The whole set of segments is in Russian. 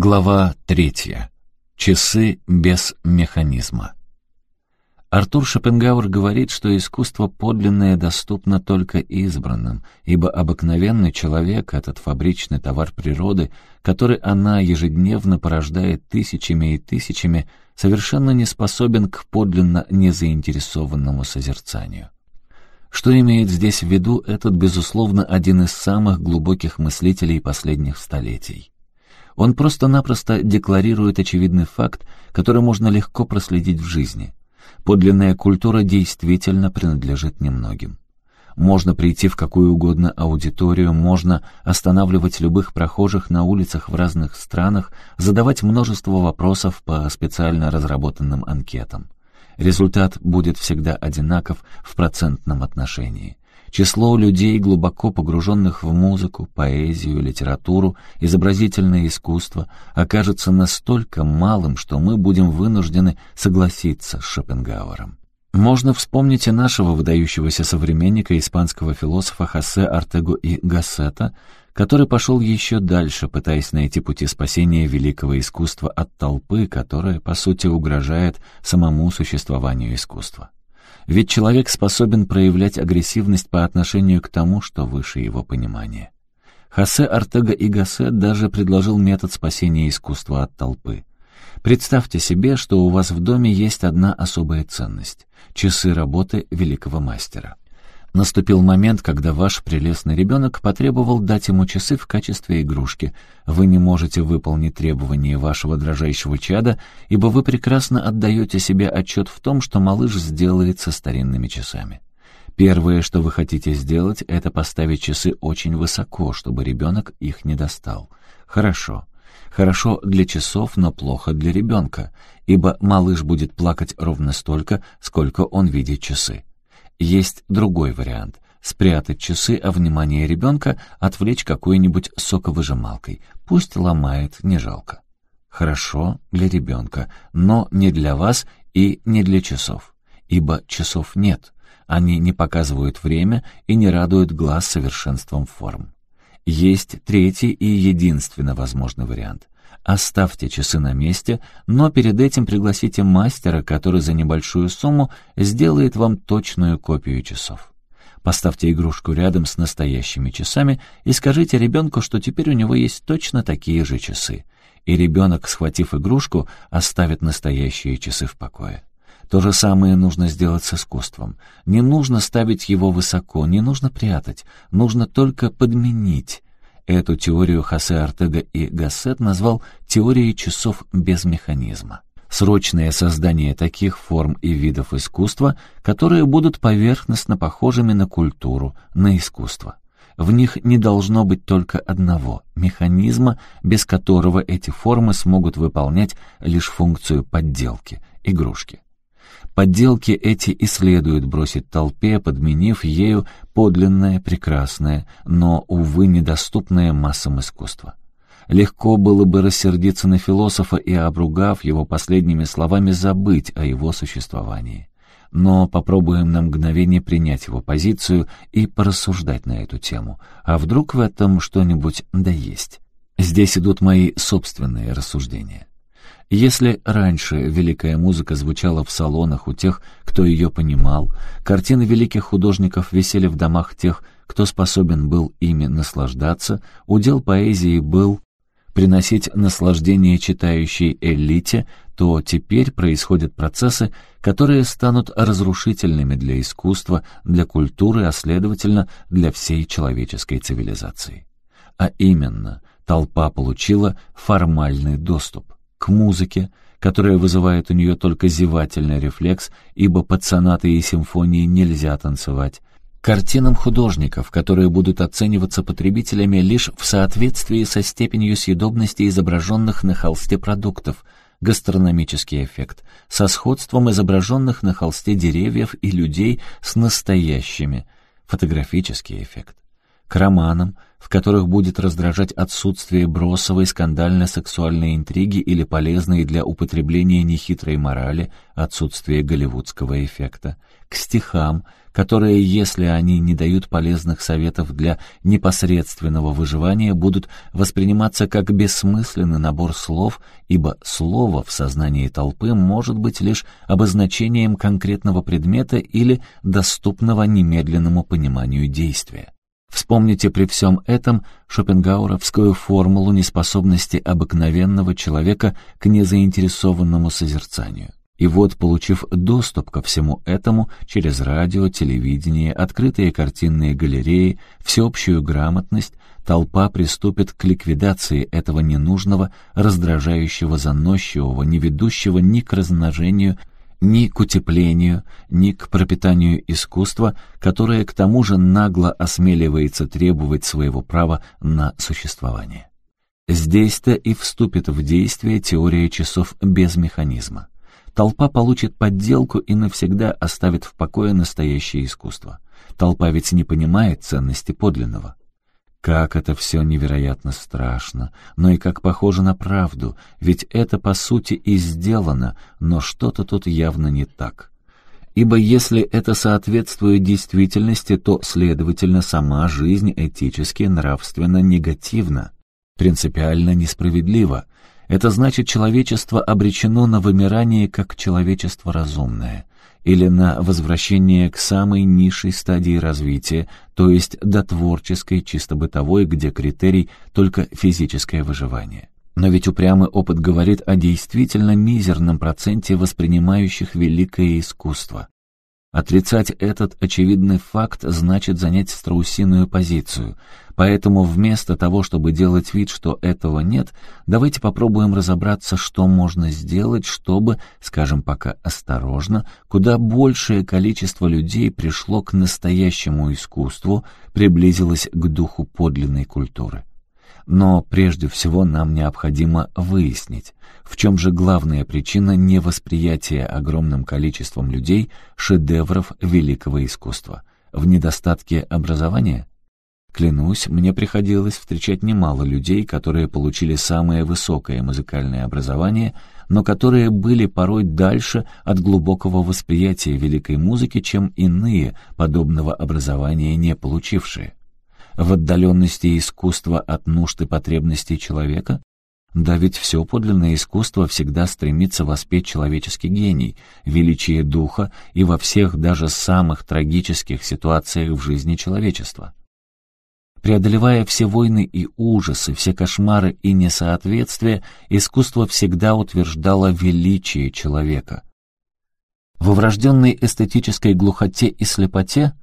Глава третья. Часы без механизма. Артур Шопенгауэр говорит, что искусство подлинное доступно только избранным, ибо обыкновенный человек — этот фабричный товар природы, который она ежедневно порождает тысячами и тысячами, совершенно не способен к подлинно незаинтересованному созерцанию. Что имеет здесь в виду этот, безусловно, один из самых глубоких мыслителей последних столетий? Он просто-напросто декларирует очевидный факт, который можно легко проследить в жизни. Подлинная культура действительно принадлежит немногим. Можно прийти в какую угодно аудиторию, можно останавливать любых прохожих на улицах в разных странах, задавать множество вопросов по специально разработанным анкетам. Результат будет всегда одинаков в процентном отношении. Число людей, глубоко погруженных в музыку, поэзию, литературу, изобразительное искусство, окажется настолько малым, что мы будем вынуждены согласиться с Шопенгауэром. Можно вспомнить и нашего выдающегося современника, испанского философа Хосе Артего и Гассета, который пошел еще дальше, пытаясь найти пути спасения великого искусства от толпы, которая, по сути, угрожает самому существованию искусства. Ведь человек способен проявлять агрессивность по отношению к тому, что выше его понимания. Хосе Артега и Гассет даже предложил метод спасения искусства от толпы. Представьте себе, что у вас в доме есть одна особая ценность — часы работы великого мастера. Наступил момент, когда ваш прелестный ребенок потребовал дать ему часы в качестве игрушки. Вы не можете выполнить требования вашего дрожащего чада, ибо вы прекрасно отдаете себе отчет в том, что малыш сделает со старинными часами. Первое, что вы хотите сделать, это поставить часы очень высоко, чтобы ребенок их не достал. Хорошо. Хорошо для часов, но плохо для ребенка, ибо малыш будет плакать ровно столько, сколько он видит часы. Есть другой вариант — спрятать часы, а внимание ребенка отвлечь какой-нибудь соковыжималкой. Пусть ломает, не жалко. Хорошо для ребенка, но не для вас и не для часов. Ибо часов нет. Они не показывают время и не радуют глаз совершенством форм. Есть третий и единственно возможный вариант. Оставьте часы на месте, но перед этим пригласите мастера, который за небольшую сумму сделает вам точную копию часов. Поставьте игрушку рядом с настоящими часами и скажите ребенку, что теперь у него есть точно такие же часы. И ребенок, схватив игрушку, оставит настоящие часы в покое. То же самое нужно сделать с искусством. Не нужно ставить его высоко, не нужно прятать, нужно только подменить. Эту теорию Хосе Артега и Гассет назвал теорией часов без механизма. Срочное создание таких форм и видов искусства, которые будут поверхностно похожими на культуру, на искусство. В них не должно быть только одного — механизма, без которого эти формы смогут выполнять лишь функцию подделки, игрушки. Подделки эти и следует бросить толпе, подменив ею подлинное, прекрасное, но, увы, недоступное массам искусства. Легко было бы рассердиться на философа и, обругав его последними словами, забыть о его существовании. Но попробуем на мгновение принять его позицию и порассуждать на эту тему. А вдруг в этом что-нибудь да есть? Здесь идут мои собственные рассуждения. Если раньше великая музыка звучала в салонах у тех, кто ее понимал, картины великих художников висели в домах тех, кто способен был ими наслаждаться, удел поэзии был приносить наслаждение читающей элите, то теперь происходят процессы, которые станут разрушительными для искусства, для культуры, а следовательно, для всей человеческой цивилизации. А именно, толпа получила формальный доступ к музыке, которая вызывает у нее только зевательный рефлекс, ибо под сонаты и симфонии нельзя танцевать, картинам художников, которые будут оцениваться потребителями лишь в соответствии со степенью съедобности изображенных на холсте продуктов, гастрономический эффект, со сходством изображенных на холсте деревьев и людей с настоящими, фотографический эффект. К романам, в которых будет раздражать отсутствие бросовой скандально-сексуальной интриги или полезной для употребления нехитрой морали отсутствие голливудского эффекта, к стихам, которые, если они не дают полезных советов для непосредственного выживания, будут восприниматься как бессмысленный набор слов, ибо слово в сознании толпы может быть лишь обозначением конкретного предмета или доступного немедленному пониманию действия. Вспомните при всем этом шопенгауровскую формулу неспособности обыкновенного человека к незаинтересованному созерцанию. И вот, получив доступ ко всему этому через радио, телевидение, открытые картинные галереи, всеобщую грамотность, толпа приступит к ликвидации этого ненужного, раздражающего, заносчивого, не ведущего ни к размножению, ни к утеплению, ни к пропитанию искусства, которое к тому же нагло осмеливается требовать своего права на существование. Здесь-то и вступит в действие теория часов без механизма. Толпа получит подделку и навсегда оставит в покое настоящее искусство. Толпа ведь не понимает ценности подлинного. Как это все невероятно страшно, но и как похоже на правду, ведь это по сути и сделано, но что-то тут явно не так. Ибо если это соответствует действительности, то, следовательно, сама жизнь этически, нравственно негативна, принципиально несправедлива, это значит, человечество обречено на вымирание как человечество разумное или на возвращение к самой низшей стадии развития, то есть до творческой, чисто бытовой, где критерий только физическое выживание. Но ведь упрямый опыт говорит о действительно мизерном проценте воспринимающих великое искусство. Отрицать этот очевидный факт значит занять страусиную позицию. Поэтому вместо того, чтобы делать вид, что этого нет, давайте попробуем разобраться, что можно сделать, чтобы, скажем пока осторожно, куда большее количество людей пришло к настоящему искусству, приблизилось к духу подлинной культуры. Но прежде всего нам необходимо выяснить, в чем же главная причина невосприятия огромным количеством людей шедевров великого искусства? В недостатке образования? Клянусь, мне приходилось встречать немало людей, которые получили самое высокое музыкальное образование, но которые были порой дальше от глубокого восприятия великой музыки, чем иные, подобного образования не получившие в отдаленности искусства от нужд и потребностей человека? Да ведь все подлинное искусство всегда стремится воспеть человеческий гений, величие духа и во всех даже самых трагических ситуациях в жизни человечества. Преодолевая все войны и ужасы, все кошмары и несоответствия, искусство всегда утверждало величие человека. Во врожденной эстетической глухоте и слепоте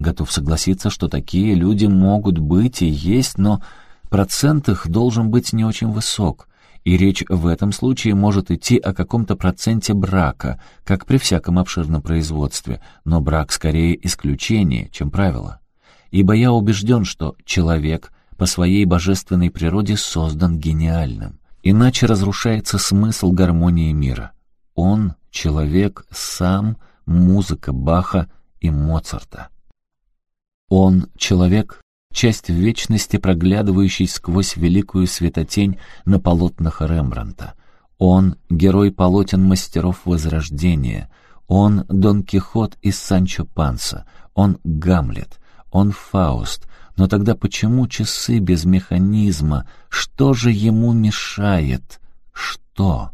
Готов согласиться, что такие люди могут быть и есть, но процент их должен быть не очень высок, и речь в этом случае может идти о каком-то проценте брака, как при всяком обширном производстве, но брак скорее исключение, чем правило. Ибо я убежден, что человек по своей божественной природе создан гениальным, иначе разрушается смысл гармонии мира. Он, человек, сам, музыка Баха и Моцарта. Он — человек, часть вечности, проглядывающий сквозь великую светотень на полотнах Рембранта. Он — герой полотен мастеров Возрождения. Он — Дон Кихот из Санчо Панса. Он — Гамлет. Он — Фауст. Но тогда почему часы без механизма? Что же ему мешает? Что?